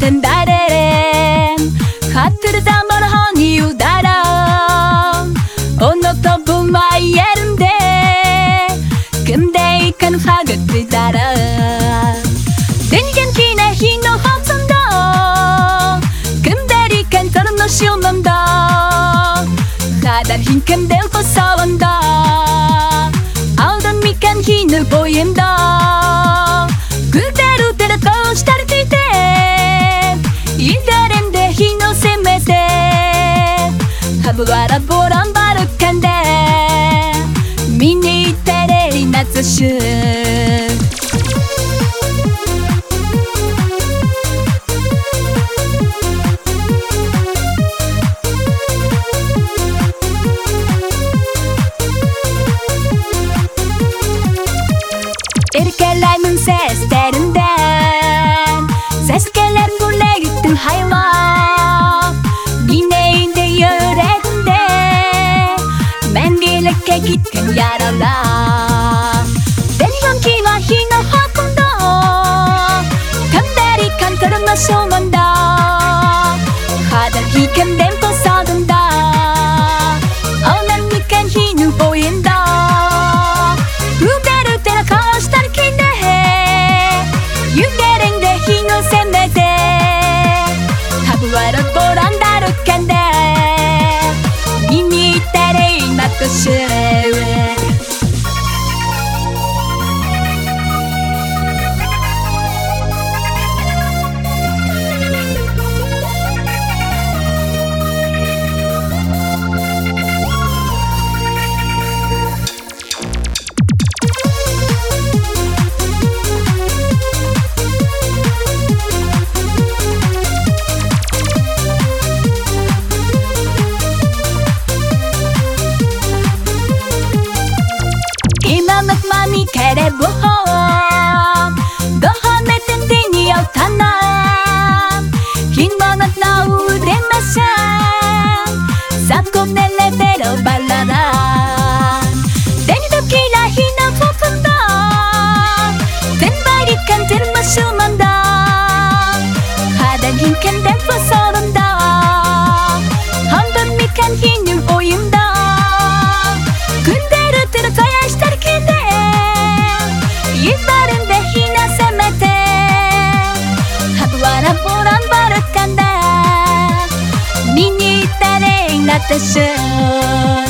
ten darerem Hatır zaman hani udaram Onu topuma yerimde Kimdeyken hagat bizaram Dengen kine hino hatımda Kim deriken tanınış yolumda Kadar hinkem del fasavında Aldın miken hinir boyumda いだれんで日のせめて。ハブワラボランバルカンで。見に行ったれ夏週切ってやんら電話機は火の運んだンデリカンタルマション Hinkan dempo sorunda Handan mikan hinul oyunda ってしよう